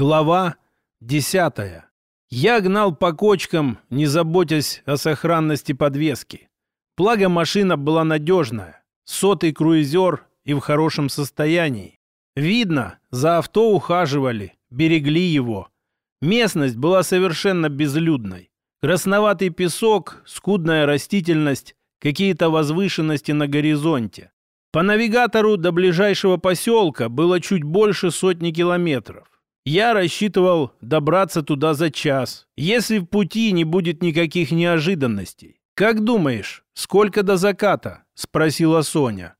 Глава десятая. Я гнал по кочкам, не заботясь о сохранности подвески. Благо машина была надежная, сотый круизер и в хорошем состоянии. Видно, за авто ухаживали, берегли его. Местность была совершенно безлюдной. Красноватый песок, скудная растительность, какие-то возвышенности на горизонте. По навигатору до ближайшего поселка было чуть больше сотни километров. Я рассчитывал добраться туда за час, если в пути не будет никаких неожиданностей. «Как думаешь, сколько до заката?» – спросила Соня.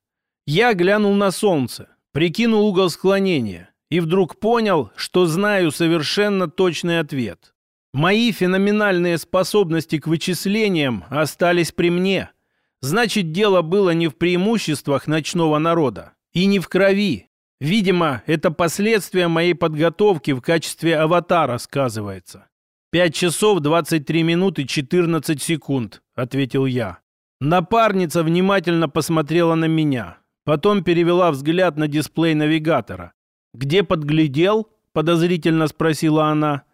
Я глянул на солнце, прикинул угол склонения и вдруг понял, что знаю совершенно точный ответ. Мои феноменальные способности к вычислениям остались при мне. Значит, дело было не в преимуществах ночного народа и не в крови, Видимо, это последствия моей подготовки в качестве аватара сказывается. «Пять часов двадцать три минуты четырнадцать секунд», — ответил я. Напарница внимательно посмотрела на меня. Потом перевела взгляд на дисплей навигатора. «Где подглядел?» — подозрительно спросила она.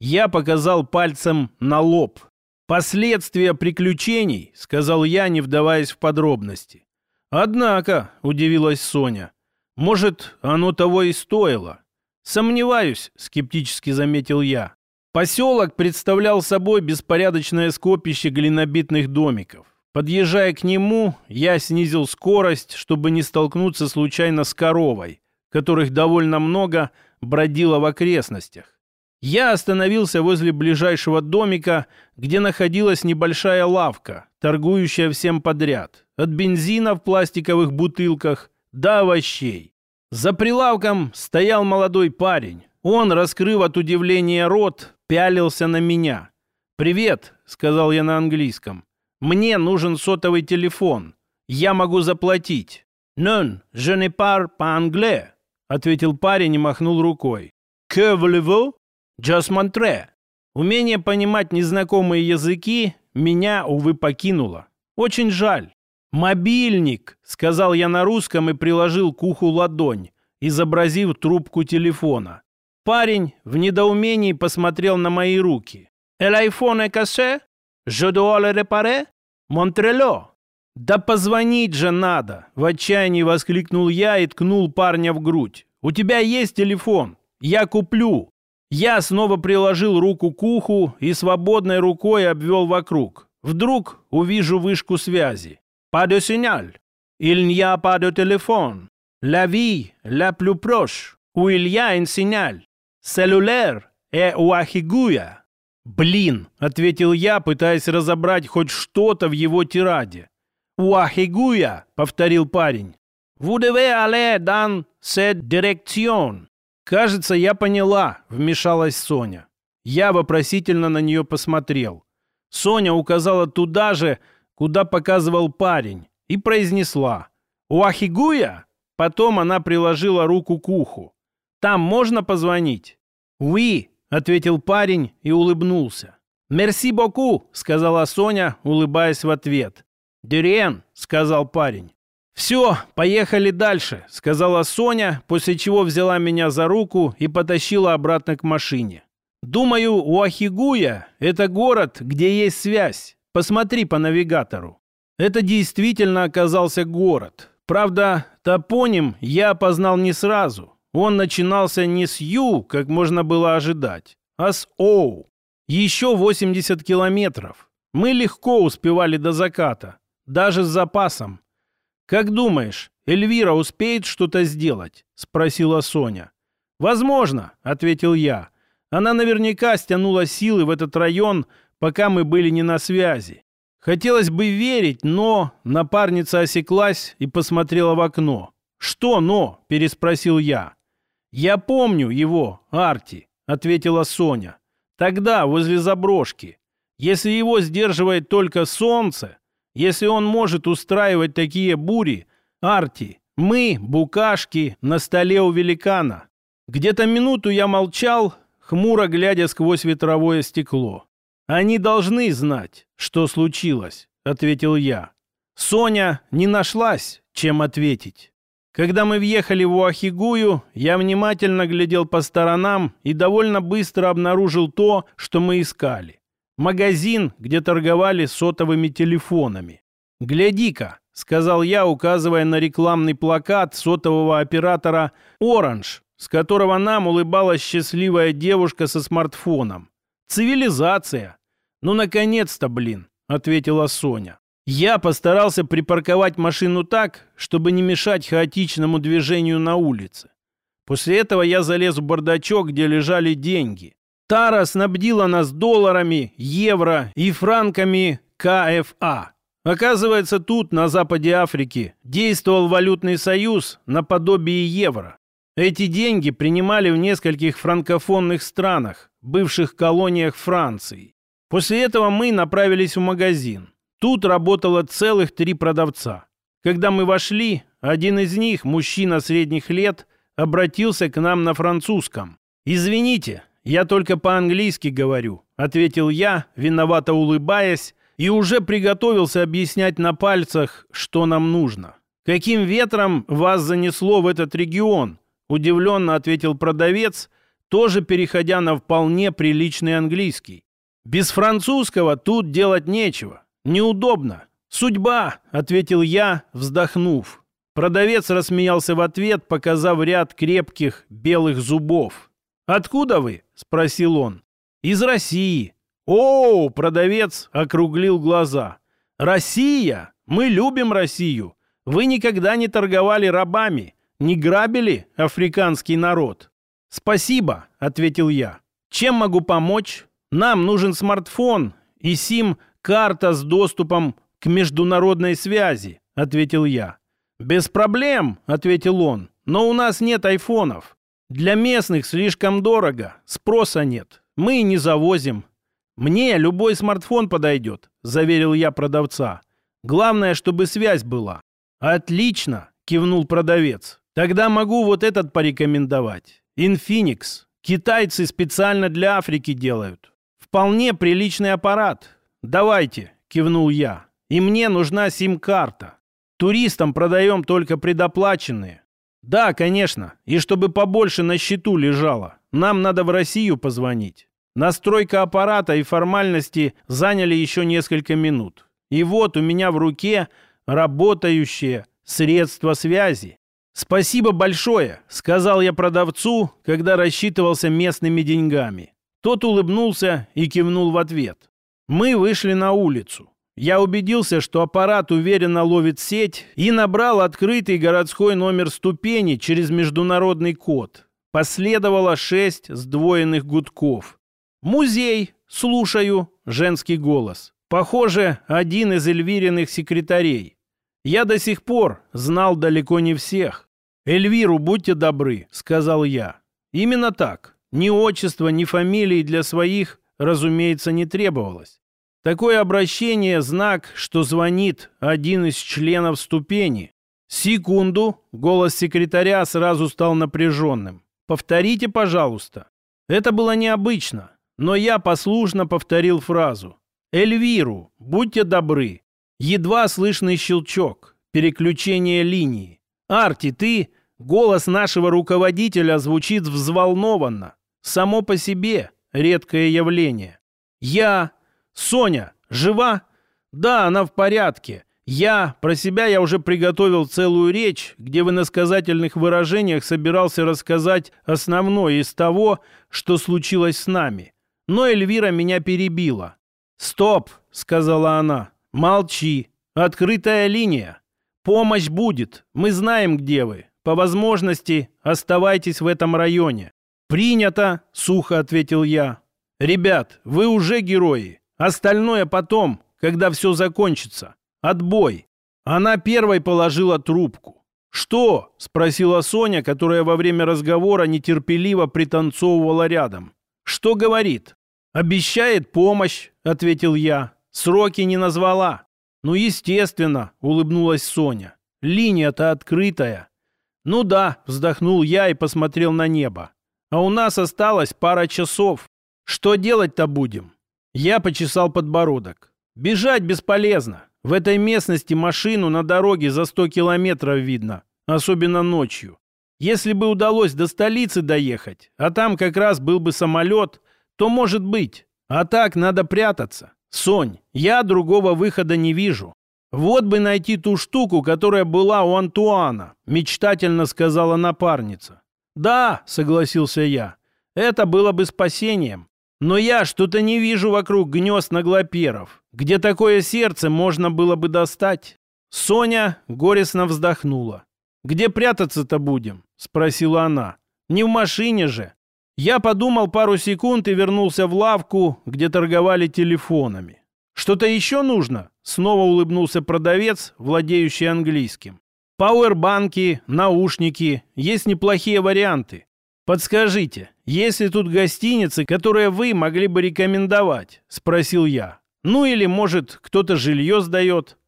Я показал пальцем на лоб. «Последствия приключений», — сказал я, не вдаваясь в подробности. «Однако», — удивилась Соня, может, оно того и стоило. Сомневаюсь, скептически заметил я. Поселок представлял собой беспорядочное скопище глинобитных домиков. Подъезжая к нему, я снизил скорость, чтобы не столкнуться случайно с коровой, которых довольно много бродило в окрестностях. Я остановился возле ближайшего домика, где находилась небольшая лавка, торгующая всем подряд. От бензина в пластиковых бутылках до овощей. За прилавком стоял молодой парень. Он, раскрыв от удивления рот, пялился на меня. «Привет», — сказал я на английском. «Мне нужен сотовый телефон. Я могу заплатить». «Non, je ne parle pas anglais», — ответил парень и махнул рукой. «Que voulez-vous?» «Just montre». Умение понимать незнакомые языки меня, увы, покинуло. Очень жаль. «Мобильник!» — сказал я на русском и приложил к уху ладонь, изобразив трубку телефона. Парень в недоумении посмотрел на мои руки. «El iPhone cassé? Je dois le réparer? Монтрело!» «Да позвонить же надо!» — в отчаянии воскликнул я и ткнул парня в грудь. «У тебя есть телефон? Я куплю!» Я снова приложил руку к уху и свободной рукой обвел вокруг. Вдруг увижу вышку связи. Pas de signal. Il n'y a pas de téléphone. La vie la plus proche, où il y a un signal. Cellulaire et Уахигуя. «Блин!» — ответил я, пытаясь разобрать хоть что-то в его тираде. «Уахигуя!» — повторил парень. «Vous devez aller dans cette direction». «Кажется, я поняла», — вмешалась Соня. Я вопросительно на нее посмотрел. Соня указала туда же, куда показывал парень, и произнесла «Уахигуя?» Потом она приложила руку к уху. «Там можно позвонить?» «Уи», — ответил парень и улыбнулся. «Мерси боку», — сказала Соня, улыбаясь в ответ. «Дюриен», — сказал парень. «Все, поехали дальше», — сказала Соня, после чего взяла меня за руку и потащила обратно к машине. «Думаю, Уахигуя — это город, где есть связь. Посмотри по навигатору. Это действительно оказался город. Правда, топоним я опознал не сразу. Он начинался не с Ю, как можно было ожидать, а с Оу. Еще 80 километров. Мы легко успевали до заката, даже с запасом. «Как думаешь, Эльвира успеет что-то сделать?» — спросила Соня. «Возможно», — ответил я. «Она наверняка стянула силы в этот район, пока мы были не на связи. Хотелось бы верить, но напарница осеклась и посмотрела в окно. «Что «но»?» – переспросил я. «Я помню его, Арти», – ответила Соня. «Тогда, возле заброшки. Если его сдерживает только солнце, если он может устраивать такие бури, Арти, мы, букашки, на столе у великана». Где-то минуту я молчал, хмуро глядя сквозь ветровое стекло. «Они должны знать, что случилось», — ответил я. Соня не нашлась, чем ответить. Когда мы въехали в Уахигую, я внимательно глядел по сторонам и довольно быстро обнаружил то, что мы искали. Магазин, где торговали сотовыми телефонами. «Гляди-ка», — сказал я, указывая на рекламный плакат сотового оператора «Оранж», с которого нам улыбалась счастливая девушка со смартфоном. «Цивилизация!» «Ну, наконец-то, блин!» — ответила Соня. Я постарался припарковать машину так, чтобы не мешать хаотичному движению на улице. После этого я залез в бардачок, где лежали деньги. Тара снабдила нас долларами, евро и франками КФА. Оказывается, тут, на западе Африки, действовал валютный союз наподобие евро. Эти деньги принимали в нескольких франкофонных странах, бывших колониях Франции. После этого мы направились в магазин. Тут работало целых три продавца. Когда мы вошли, один из них, мужчина средних лет, обратился к нам на французском. «Извините, я только по-английски говорю», — ответил я, виновато улыбаясь, и уже приготовился объяснять на пальцах, что нам нужно. «Каким ветром вас занесло в этот регион?» — удивленно ответил продавец, тоже переходя на вполне приличный английский. «Без французского тут делать нечего. «Неудобно. Судьба», — ответил я, вздохнув. Продавец рассмеялся в ответ, показав ряд крепких белых зубов. «Откуда вы?» — спросил он. «Из России». «О!» — продавец округлил глаза. «Россия! Мы любим Россию! Вы никогда не торговали рабами, не грабили африканский народ». «Спасибо», — ответил я. «Чем могу помочь? Нам нужен смартфон и сим карта с доступом к международной связи», — ответил я. «Без проблем», — ответил он, — «но у нас нет айфонов. Для местных слишком дорого, спроса нет. Мы не завозим». «Мне любой смартфон подойдет», — заверил я продавца. «Главное, чтобы связь была». «Отлично», — кивнул продавец. «Тогда могу вот этот порекомендовать. Infinix. Китайцы специально для Африки делают. Вполне приличный аппарат. «Давайте», — кивнул я. «И мне нужна сим-карта. Туристам продаем только предоплаченные». «Да, конечно. И чтобы побольше на счету лежало. Нам надо в Россию позвонить». Настройка аппарата и формальности заняли еще несколько минут. И вот у меня в руке работающее средство связи. «Спасибо большое», — сказал я продавцу, когда рассчитывался местными деньгами. Тот улыбнулся и кивнул в ответ. Мы вышли на улицу. Я убедился, что аппарат уверенно ловит сеть и набрал открытый городской номер ступени через международный код. Последовало шесть сдвоенных гудков. «Музей! Слушаю!» — женский голос. Похоже, один из Эльвириных секретарей. Я до сих пор знал далеко не всех. «Эльвиру, будьте добры», — сказал я. Именно так. Ни отчества, ни фамилии для своих разумеется, не требовалось. Такое обращение – знак, что звонит один из членов ступени. «Секунду!» – голос секретаря сразу стал напряженным. «Повторите, пожалуйста». Это было необычно, но я послушно повторил фразу. «Эльвиру, будьте добры». Едва слышный щелчок, переключение линии. «Арти, ты...» Голос нашего руководителя звучит взволнованно. Само по себе редкое явление. Я... Соня, жива? Да, она в порядке. Я, про себя я уже приготовил целую речь, где в иносказательных выражениях собирался рассказать основное из того, что случилось с нами. Но Эльвира меня перебила. «Стоп!» — сказала она. «Молчи. Открытая линия. Помощь будет. Мы знаем, где вы. По возможности оставайтесь в этом районе. «Принято!» — сухо ответил я. «Ребят, вы уже герои. Остальное потом, когда все закончится. Отбой!» Она первой положила трубку. «Что?» — спросила Соня, которая во время разговора нетерпеливо пританцовывала рядом. «Что говорит?» «Обещает помощь», — ответил я. «Сроки не назвала». «Ну, естественно», — улыбнулась Соня. «Линия-то открытая». «Ну да», — вздохнул я и посмотрел на небо. А у нас осталось пара часов. Что делать-то будем? Я почесал подбородок. Бежать бесполезно. В этой местности машину на дороге за сто километров видно. особенно ночью. Если бы удалось до столицы доехать, а там как раз был бы самолет, то может быть. А так надо прятаться. Сонь, я другого выхода не вижу. Вот бы найти ту штуку, которая была у Антуана, мечтательно сказала напарница. Да, согласился я. Это было бы спасением. Но я что-то не вижу вокруг гнезд наглоперов, где такое сердце можно было бы достать. Соня горестно вздохнула. «Где прятаться-то будем?» — спросила она. «Не в машине же». Я подумал пару секунд и вернулся в лавку, где торговали телефонами. «Что-то еще нужно?» — снова улыбнулся продавец, владеющий английским. «Пауэрбанки, наушники, есть неплохие варианты. Подскажите, есть ли тут гостиницы, которые вы могли бы рекомендовать?» — спросил я. «Ну или, может, кто-то жилье сдает?»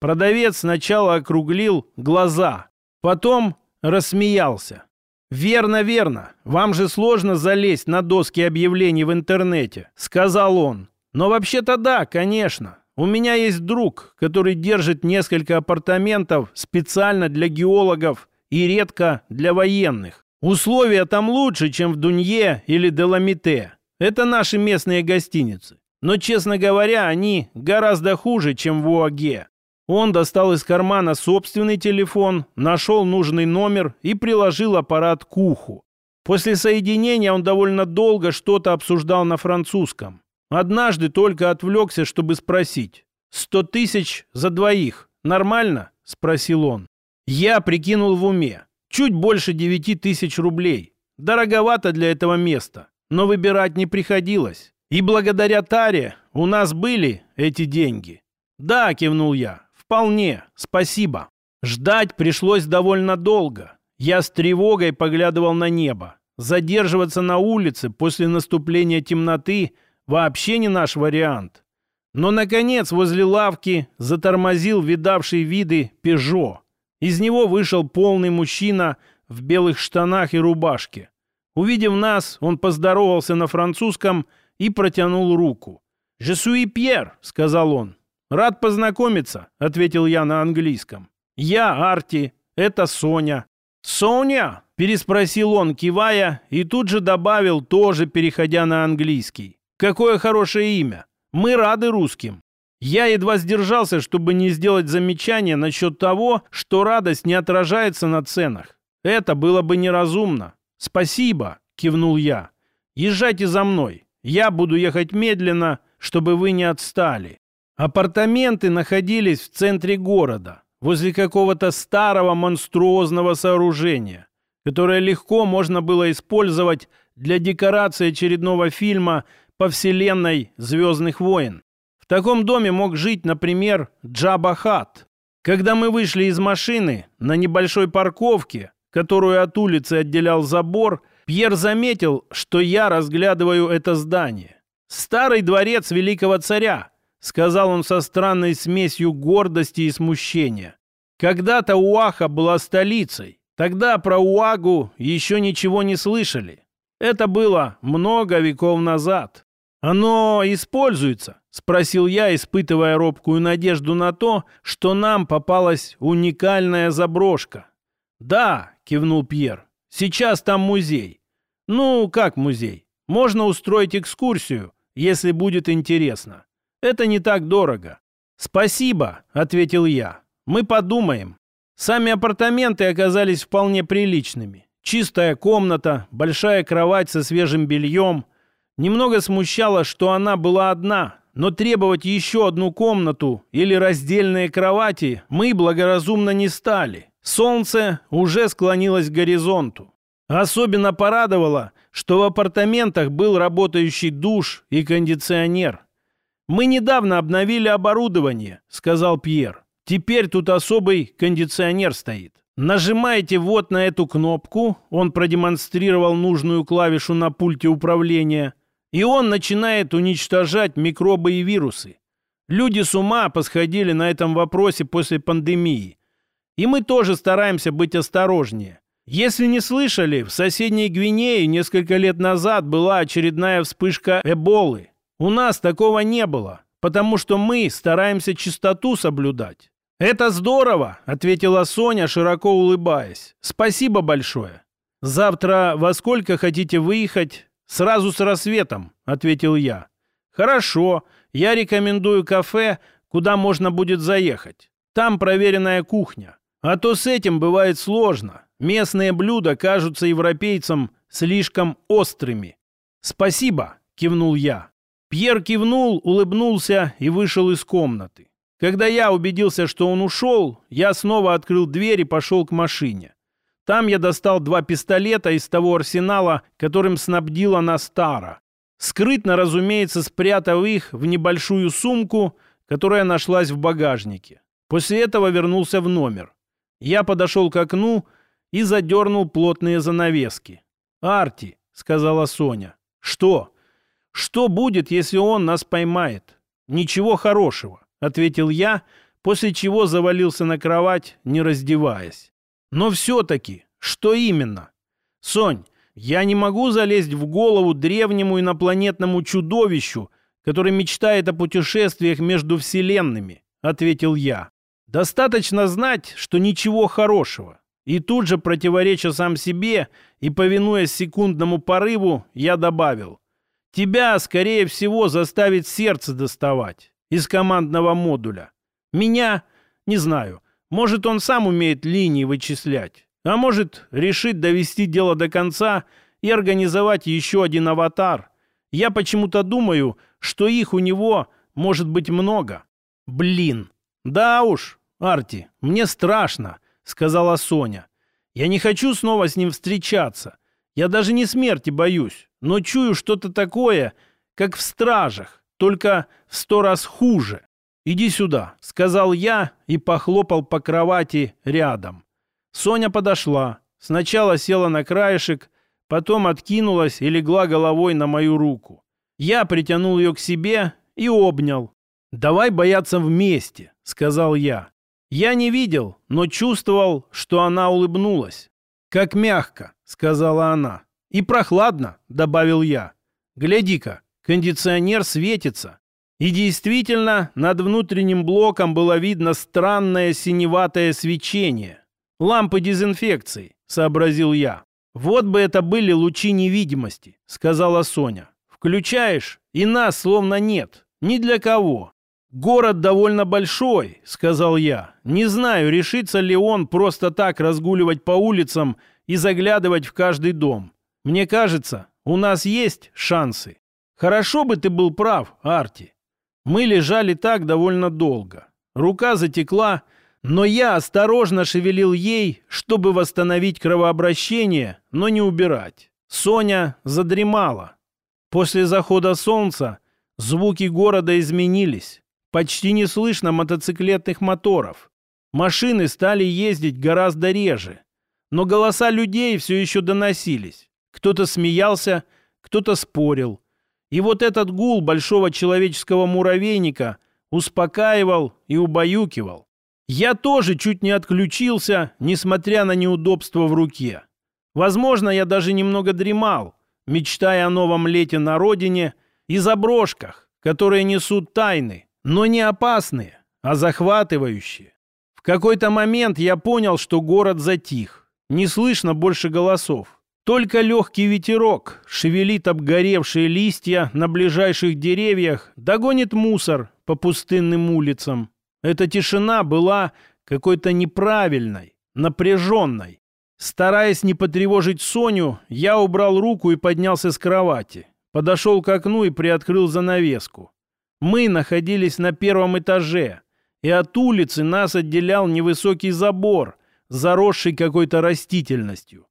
Продавец сначала округлил глаза, Потом рассмеялся. «Верно, верно. Вам же сложно залезть на доски объявлений в интернете», — сказал он. «Но вообще-то да, конечно. У меня есть друг, который держит несколько апартаментов специально для геологов и редко для военных. Условия там лучше, чем в Дунье или Деламите. Это наши местные гостиницы. Но, честно говоря, они гораздо хуже, чем в УАГе. Он достал из кармана собственный телефон, нашел нужный номер и приложил аппарат к уху. После соединения он довольно долго что-то обсуждал на французском. Однажды только отвлекся, чтобы спросить. «Сто тысяч за двоих. Нормально?» – спросил он. Я прикинул в уме. Чуть больше девяти тысяч рублей. Дороговато для этого места, но выбирать не приходилось. И благодаря Таре у нас были эти деньги. «Да», – кивнул я, «Вполне, спасибо». Ждать пришлось довольно долго. Я с тревогой поглядывал на небо. Задерживаться на улице после наступления темноты вообще не наш вариант. Но, наконец, возле лавки затормозил видавший виды «Пежо». Из него вышел полный мужчина в белых штанах и рубашке. Увидев нас, он поздоровался на французском и протянул руку. «Je suis Pierre», — сказал он. «Рад познакомиться», — ответил я на английском. «Я Арти, это Соня». «Соня?» — переспросил он, кивая, и тут же добавил, тоже переходя на английский. «Какое хорошее имя! Мы рады русским!» Я едва сдержался, чтобы не сделать замечание насчет того, что радость не отражается на ценах. Это было бы неразумно. «Спасибо», — кивнул я. «Езжайте за мной. Я буду ехать медленно, чтобы вы не отстали». Апартаменты находились в центре города, возле какого-то старого монструозного сооружения, которое легко можно было использовать для декорации очередного фильма по вселенной «Звездных войн». В таком доме мог жить, например, Джаба Хат. Когда мы вышли из машины на небольшой парковке, которую от улицы отделял забор, Пьер заметил, что я разглядываю это здание. Старый дворец великого царя, — сказал он со странной смесью гордости и смущения. «Когда-то Уаха была столицей. Тогда про Уагу еще ничего не слышали. Это было много веков назад. Оно используется?» — спросил я, испытывая робкую надежду на то, что нам попалась уникальная заброшка. «Да», — кивнул Пьер, — «сейчас там музей». «Ну, как музей? Можно устроить экскурсию, если будет интересно». Это не так дорого. Спасибо, ответил я. Мы подумаем. Сами апартаменты оказались вполне приличными. Чистая комната, большая кровать со свежим бельем. Немного смущало, что она была одна, но требовать еще одну комнату или раздельные кровати мы благоразумно не стали. Солнце уже склонилось к горизонту. Особенно порадовало, что в апартаментах был работающий душ и кондиционер. «Мы недавно обновили оборудование», — сказал Пьер. «Теперь тут особый кондиционер стоит. Нажимаете вот на эту кнопку, он продемонстрировал нужную клавишу на пульте управления, и он начинает уничтожать микробы и вирусы. Люди с ума посходили на этом вопросе после пандемии. И мы тоже стараемся быть осторожнее. Если не слышали, в соседней Гвинее несколько лет назад была очередная вспышка эболы. У нас такого не было, потому что мы стараемся чистоту соблюдать. «Это здорово!» — ответила Соня, широко улыбаясь. «Спасибо большое!» «Завтра во сколько хотите выехать?» «Сразу с рассветом», — ответил я. «Хорошо. Я рекомендую кафе, куда можно будет заехать. Там проверенная кухня. А то с этим бывает сложно. Местные блюда кажутся европейцам слишком острыми». «Спасибо», — кивнул я. Пьер кивнул, улыбнулся и вышел из комнаты. Когда я убедился, что он ушел, я снова открыл дверь и пошел к машине. Там я достал два пистолета из того арсенала, которым снабдила нас Тара. Скрытно, разумеется, спрятав их в небольшую сумку, которая нашлась в багажнике. После этого вернулся в номер. Я подошел к окну и задернул плотные занавески. «Арти», — сказала Соня. «Что? Что будет, если он нас поймает?» «Ничего хорошего», — ответил я, после чего завалился на кровать, не раздеваясь. Но все-таки, что именно? Сонь, я не могу залезть в голову древнему инопланетному чудовищу, который мечтает о путешествиях между вселенными, ответил я. Достаточно знать, что ничего хорошего. И тут же, противореча сам себе и повинуясь секундному порыву, я добавил. Тебя, скорее всего, заставит сердце доставать из командного модуля. Меня, не знаю, может, он сам умеет линии вычислять, а может, решит довести дело до конца и организовать еще один аватар. Я почему-то думаю, что их у него может быть много. Блин. Да уж, Арти, мне страшно, сказала Соня. Я не хочу снова с ним встречаться. Я даже не смерти боюсь, но чую что-то такое, как в стражах, только в сто раз хуже. «Иди сюда», — сказал я и похлопал по кровати рядом. Соня подошла. Сначала села на краешек, потом откинулась и легла головой на мою руку. Я притянул ее к себе и обнял. «Давай бояться вместе», — сказал я. Я не видел, но чувствовал, что она улыбнулась. «Как мягко», — сказала она. «И прохладно», — добавил я. «Гляди-ка, кондиционер светится. И действительно, над внутренним блоком было видно странное синеватое свечение. «Лампы дезинфекции», — сообразил я. «Вот бы это были лучи невидимости», — сказала Соня. «Включаешь, и нас словно нет. Ни для кого». «Город довольно большой», — сказал я. «Не знаю, решится ли он просто так разгуливать по улицам и заглядывать в каждый дом. Мне кажется, у нас есть шансы. Хорошо бы ты был прав, Арти. Мы лежали так довольно долго. Рука затекла, но я осторожно шевелил ей, чтобы восстановить кровообращение, но не убирать. Соня задремала. После захода солнца звуки города изменились. Почти не слышно мотоциклетных моторов. Машины стали ездить гораздо реже. Но голоса людей все еще доносились. Кто-то смеялся, кто-то спорил. И вот этот гул большого человеческого муравейника успокаивал и убаюкивал. Я тоже чуть не отключился, несмотря на неудобство в руке. Возможно, я даже немного дремал, мечтая о новом лете на родине и заброшках, которые несут тайны, но не опасные, а захватывающие. В какой-то момент я понял, что город затих. Не слышно больше голосов. Только легкий ветерок шевелит обгоревшие листья на ближайших деревьях, догонит мусор по пустынным улицам. Эта тишина была какой-то неправильной, напряженной. Стараясь не потревожить Соню, я убрал руку и поднялся с кровати. Подошел к окну и приоткрыл занавеску. Мы находились на первом этаже, и от улицы нас отделял невысокий забор, заросший какой-то растительностью.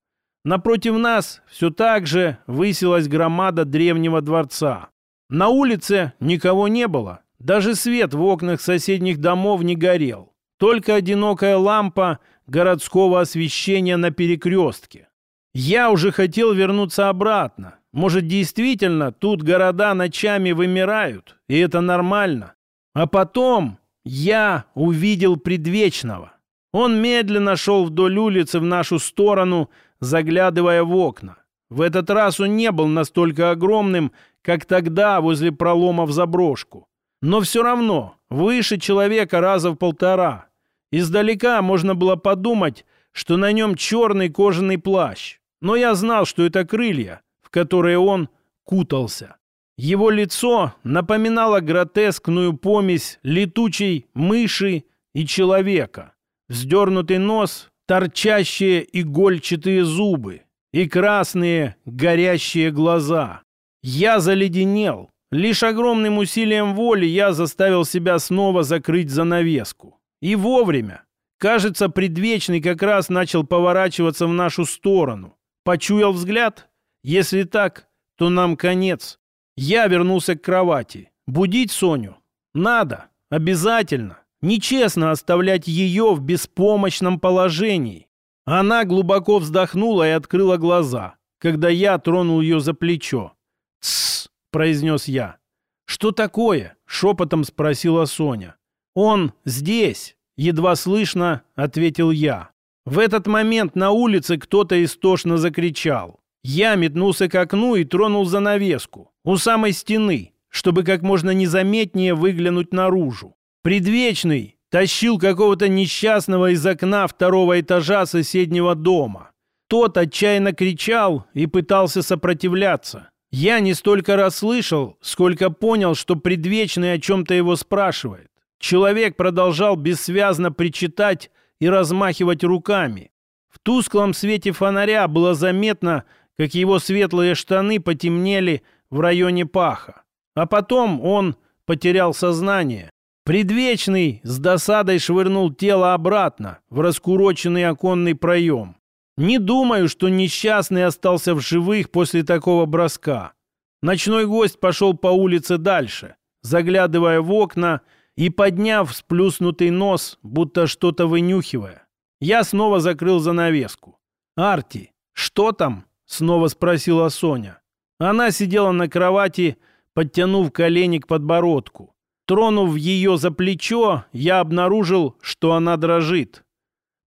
Напротив нас все так же высилась громада древнего дворца. На улице никого не было. Даже свет в окнах соседних домов не горел. Только одинокая лампа городского освещения на перекрестке. Я уже хотел вернуться обратно. Может, действительно, тут города ночами вымирают, и это нормально. А потом я увидел предвечного. Он медленно шел вдоль улицы в нашу сторону, заглядывая в окна. В этот раз он не был настолько огромным, как тогда возле пролома в заброшку. Но все равно выше человека раза в полтора. Издалека можно было подумать, что на нем черный кожаный плащ. Но я знал, что это крылья, в которые он кутался. Его лицо напоминало гротескную помесь летучей мыши и человека. Вздернутый нос, торчащие игольчатые зубы и красные горящие глаза. Я заледенел. Лишь огромным усилием воли я заставил себя снова закрыть занавеску. И вовремя. Кажется, предвечный как раз начал поворачиваться в нашу сторону. Почуял взгляд? Если так, то нам конец. Я вернулся к кровати. Будить Соню? Надо. Обязательно. Нечестно оставлять ее в беспомощном положении. Она глубоко вздохнула и открыла глаза, когда я тронул ее за плечо. «Тссс», — произнес я. «Что такое?» — шепотом спросила Соня. «Он здесь», — едва слышно ответил я. В этот момент на улице кто-то истошно закричал. Я метнулся к окну и тронул занавеску у самой стены, чтобы как можно незаметнее выглянуть наружу. Предвечный тащил какого-то несчастного из окна второго этажа соседнего дома. Тот отчаянно кричал и пытался сопротивляться. Я не столько расслышал, сколько понял, что предвечный о чем-то его спрашивает. Человек продолжал бессвязно причитать и размахивать руками. В тусклом свете фонаря было заметно, как его светлые штаны потемнели в районе паха. А потом он потерял сознание. Предвечный с досадой швырнул тело обратно в раскуроченный оконный проем. Не думаю, что несчастный остался в живых после такого броска. Ночной гость пошел по улице дальше, заглядывая в окна и подняв сплюснутый нос, будто что-то вынюхивая. Я снова закрыл занавеску. «Арти, что там?» Снова спросила Соня. Она сидела на кровати, подтянув колени к подбородку. Тронув ее за плечо, я обнаружил, что она дрожит.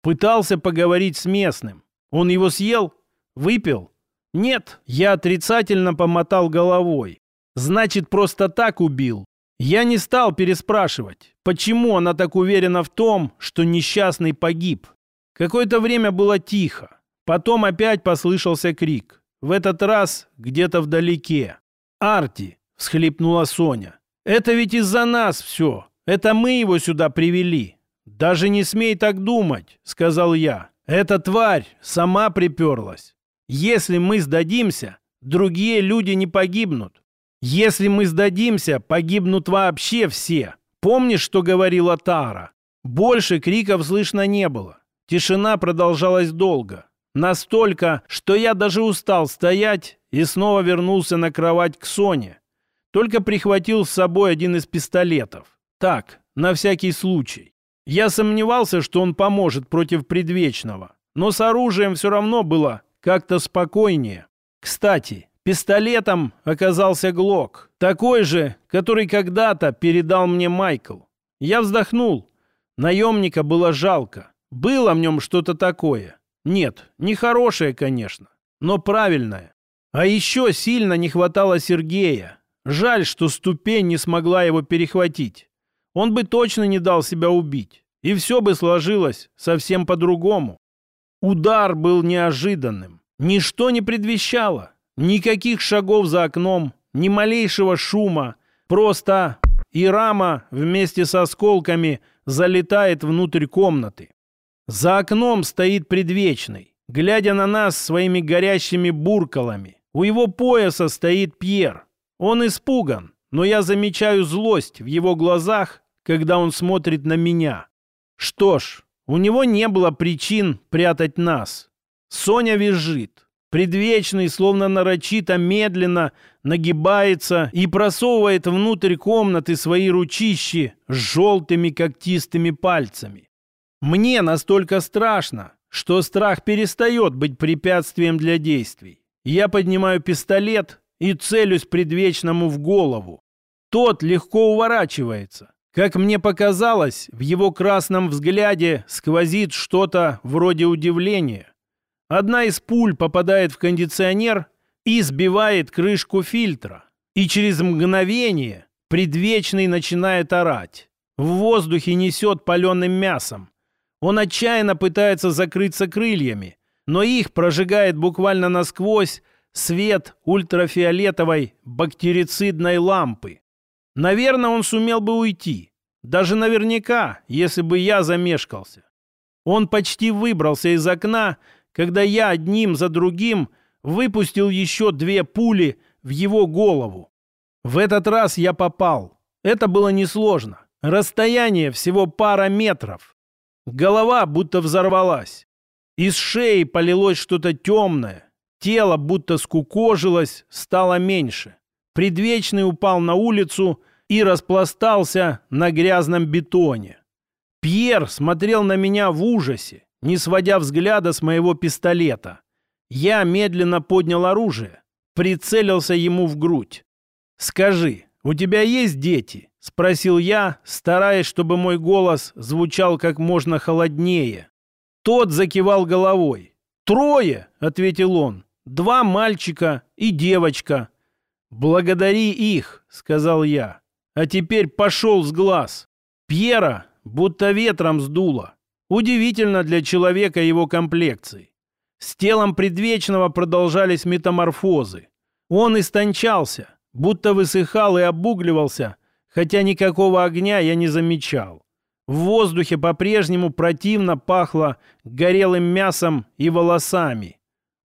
Пытался поговорить с местным. Он его съел? Выпил? Нет, я отрицательно помотал головой. Значит, просто так убил. Я не стал переспрашивать, почему она так уверена в том, что несчастный погиб. Какое-то время было тихо. Потом опять послышался крик. В этот раз где-то вдалеке. «Арти!» — всхлипнула Соня. «Это ведь из-за нас все. Это мы его сюда привели». «Даже не смей так думать», — сказал я. «Эта тварь сама приперлась. Если мы сдадимся, другие люди не погибнут. Если мы сдадимся, погибнут вообще все. Помнишь, что говорила Тара? Больше криков слышно не было. Тишина продолжалась долго. Настолько, что я даже устал стоять и снова вернулся на кровать к Соне. Только прихватил с собой один из пистолетов. Так, на всякий случай. Я сомневался, что он поможет против предвечного. Но с оружием все равно было как-то спокойнее. Кстати, пистолетом оказался Глок. Такой же, который когда-то передал мне Майкл. Я вздохнул. Наемника было жалко. Было в нем что-то такое. Нет, не хорошее, конечно, но правильное. А еще сильно не хватало Сергея. Жаль, что ступень не смогла его перехватить. Он бы точно не дал себя убить. И все бы сложилось совсем по-другому. Удар был неожиданным. Ничто не предвещало. Никаких шагов за окном, ни малейшего шума. Просто и рама вместе с осколками залетает внутрь комнаты. За окном стоит предвечный, глядя на нас своими горящими буркалами. У его пояса стоит Пьер. Он испуган, но я замечаю злость в его глазах, когда он смотрит на меня. Что ж, у него не было причин прятать нас. Соня визжит. Предвечный, словно нарочито, медленно нагибается и просовывает внутрь комнаты свои ручищи с желтыми когтистыми пальцами. Мне настолько страшно, что страх перестает быть препятствием для действий. Я поднимаю пистолет и целюсь предвечному в голову. Тот легко уворачивается. Как мне показалось, в его красном взгляде сквозит что-то вроде удивления. Одна из пуль попадает в кондиционер и сбивает крышку фильтра. И через мгновение предвечный начинает орать. В воздухе несет паленым мясом. Он отчаянно пытается закрыться крыльями, но их прожигает буквально насквозь свет ультрафиолетовой бактерицидной лампы. Наверное, он сумел бы уйти. Даже наверняка, если бы я замешкался. Он почти выбрался из окна, когда я одним за другим выпустил еще две пули в его голову. В этот раз я попал. Это было несложно. Расстояние всего пара метров. Голова будто взорвалась. Из шеи полилось что-то темное. Тело будто скукожилось, стало меньше. Предвечный упал на улицу и распластался на грязном бетоне. Пьер смотрел на меня в ужасе, не сводя взгляда с моего пистолета. Я медленно поднял оружие, прицелился ему в грудь. «Скажи, у тебя есть дети?» — спросил я, стараясь, чтобы мой голос звучал как можно холоднее. Тот закивал головой. «Трое!» — ответил он. «Два мальчика и девочка». «Благодари их», — сказал я. «А теперь пошел с глаз». Пьера будто ветром сдуло. Удивительно для человека его комплекции. С телом предвечного продолжались метаморфозы. Он истончался, будто высыхал и обугливался, хотя никакого огня я не замечал. В воздухе по-прежнему противно пахло горелым мясом и волосами.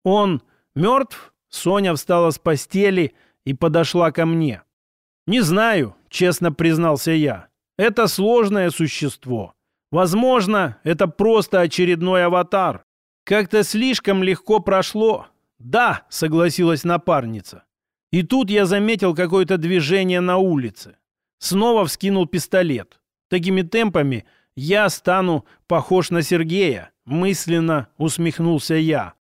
Он мертв? Соня встала с постели и подошла ко мне. «Не знаю», — честно признался я. «Это сложное существо. Возможно, это просто очередной аватар. Как-то слишком легко прошло». «Да», — согласилась напарница. И тут я заметил какое-то движение на улице. Снова вскинул пистолет. Такими темпами я стану похож на Сергея, мысленно усмехнулся я.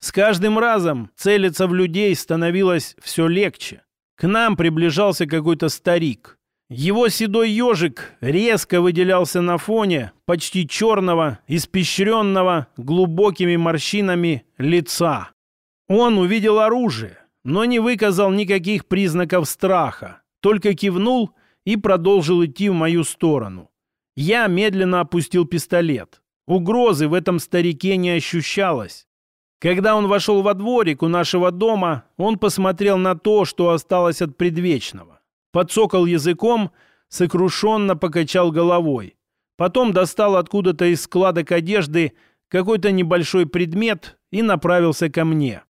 С каждым разом целиться в людей становилось все легче. К нам приближался какой-то старик. Его седой ежик резко выделялся на фоне почти черного, испещренного глубокими морщинами лица. Он увидел оружие, но не выказал никаких признаков страха, только кивнул и продолжил идти в мою сторону. Я медленно опустил пистолет. Угрозы в этом старике не ощущалось. Когда он вошел во дворик у нашего дома, он посмотрел на то, что осталось от предвечного. Подсокал языком, сокрушенно покачал головой. Потом достал откуда-то из складок одежды какой-то небольшой предмет и направился ко мне.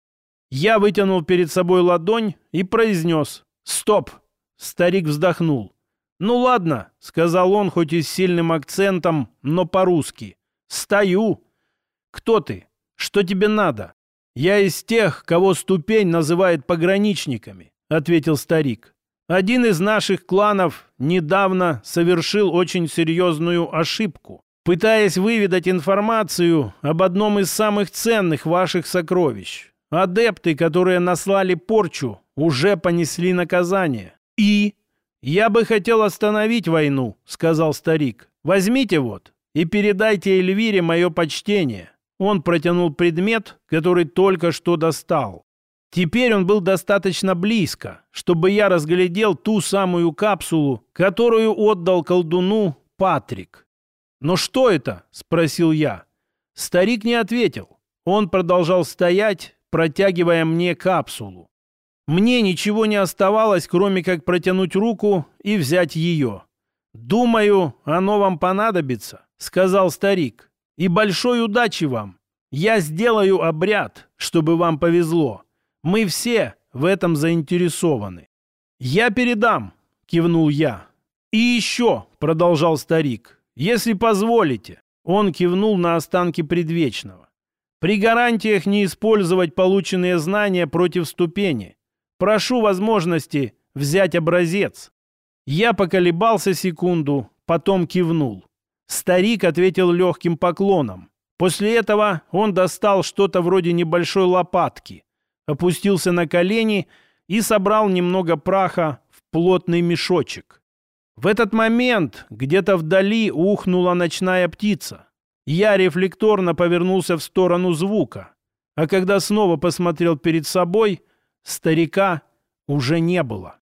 Я вытянул перед собой ладонь и произнес «Стоп!». Старик вздохнул. «Ну ладно», — сказал он, хоть и с сильным акцентом, но по-русски. «Стою». «Кто ты? Что тебе надо?» «Я из тех, кого ступень называет пограничниками», — ответил старик. «Один из наших кланов недавно совершил очень серьезную ошибку, пытаясь выведать информацию об одном из самых ценных ваших сокровищ. Адепты, которые наслали порчу, уже понесли наказание. И... «Я бы хотел остановить войну», — сказал старик. «Возьмите вот и передайте Эльвире мое почтение». Он протянул предмет, который только что достал. Теперь он был достаточно близко, чтобы я разглядел ту самую капсулу, которую отдал колдуну Патрик. «Но что это?» — спросил я. Старик не ответил. Он продолжал стоять, протягивая мне капсулу. Мне ничего не оставалось, кроме как протянуть руку и взять ее. «Думаю, оно вам понадобится», — сказал старик. «И большой удачи вам. Я сделаю обряд, чтобы вам повезло. Мы все в этом заинтересованы». «Я передам», — кивнул я. «И еще», — продолжал старик, — «если позволите». Он кивнул на останки предвечного. При гарантиях не использовать полученные знания против ступени. Прошу возможности взять образец. Я поколебался секунду, потом кивнул. Старик ответил легким поклоном. После этого он достал что-то вроде небольшой лопатки, опустился на колени и собрал немного праха в плотный мешочек. В этот момент где-то вдали ухнула ночная птица. Я рефлекторно повернулся в сторону звука, а когда снова посмотрел перед собой, старика уже не было.